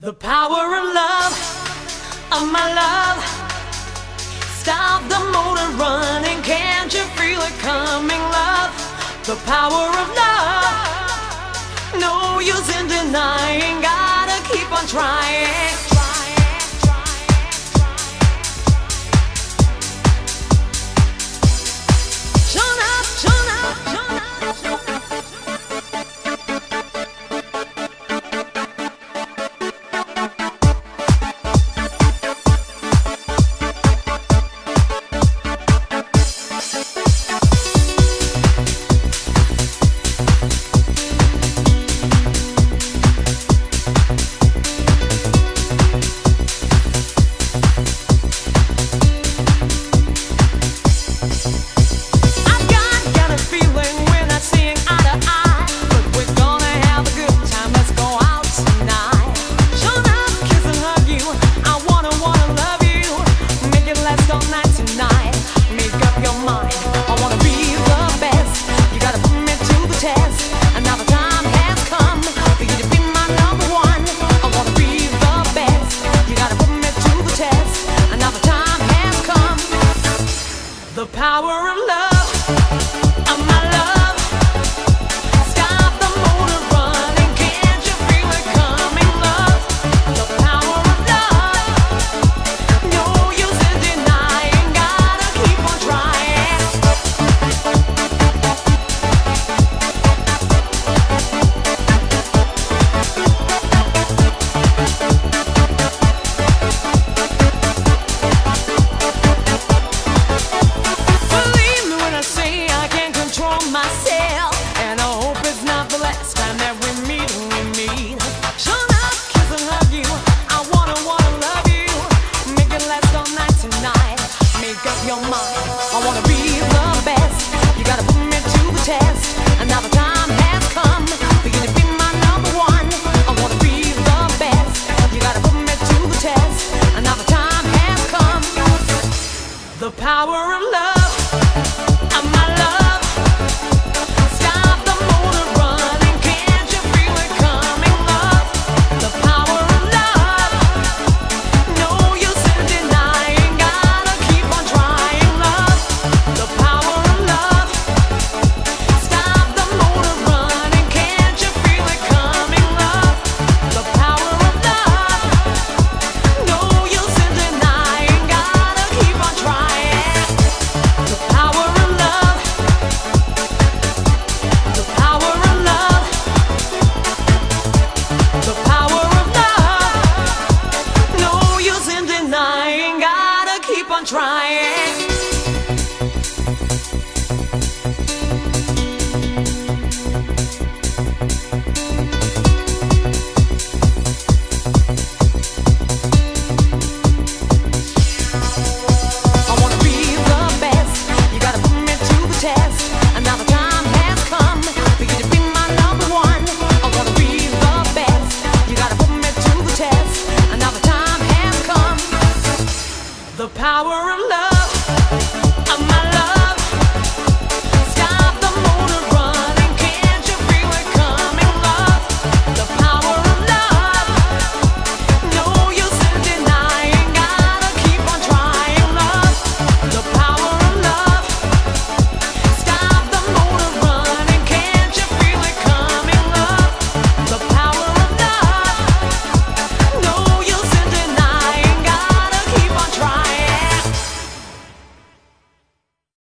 The power of love, of my love. Stop the motor running, can't you feel it coming, love? The power of love, no use in denying, gotta keep on trying. the power of love. trying.